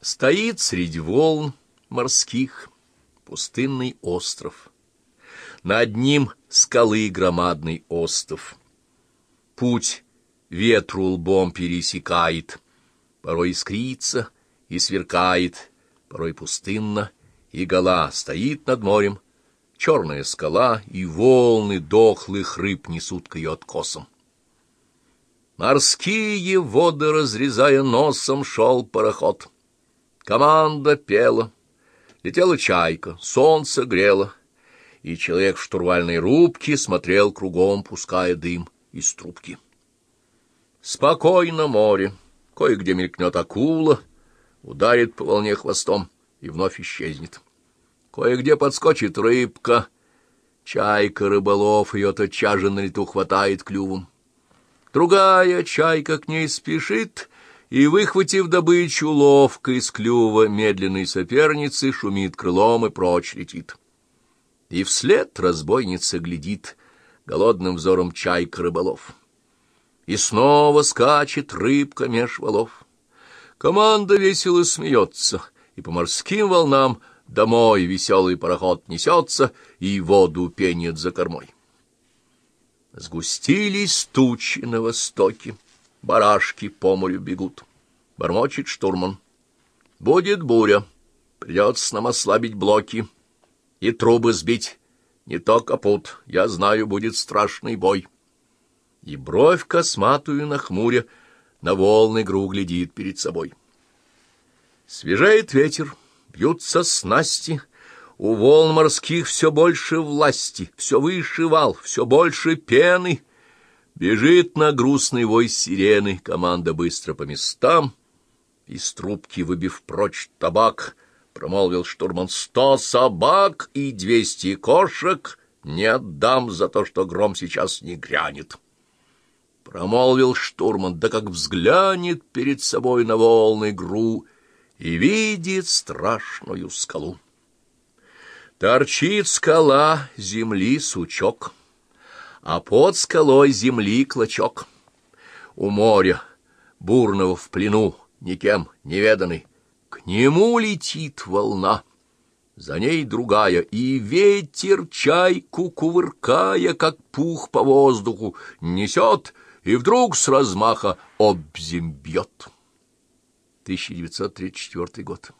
Стоит среди волн морских пустынный остров. Над ним скалы громадный остов. Путь ветру лбом пересекает, порой искрится и сверкает, порой пустынно и гола стоит над морем, черная скала и волны дохлых рыб несут к ее откосам. Морские воды, разрезая носом, шел пароход — Команда пела, летела чайка, солнце грело, и человек в штурвальной рубке смотрел кругом, пуская дым из трубки. Спокойно море, кое-где мелькнет акула, ударит по волне хвостом и вновь исчезнет. Кое-где подскочит рыбка, чайка рыболов ее тотчас же на лету хватает клювом. Другая чайка к ней спешит — и, выхватив добычу, ловко из клюва медленной соперницы, шумит крылом и прочь летит. И вслед разбойница глядит голодным взором чайка рыболов. И снова скачет рыбка меж валов. Команда весело смеется, и по морским волнам домой веселый пароход несется, и воду пенит за кормой. Сгустились тучи на востоке барашки по морю бегут. Бормочет штурман. Будет буря, придется нам ослабить блоки и трубы сбить. Не то капут, я знаю, будет страшный бой. И бровь косматую на хмуре на волны игру глядит перед собой. Свежает ветер, бьются снасти, у волн морских все больше власти, все выше вал, все больше пены — Бежит на грустный вой сирены, команда быстро по местам. Из трубки, выбив прочь табак, промолвил штурман сто собак и двести кошек не отдам за то, что гром сейчас не грянет. Промолвил штурман, да как взглянет перед собой на волны гру и видит страшную скалу. Торчит скала земли сучок — а под скалой земли клочок. У моря, бурного в плену, никем неведанный, к нему летит волна. За ней другая, и ветер чайку, кувыркая, как пух по воздуху, несет, и вдруг с размаха обзем бьет. 1934 год.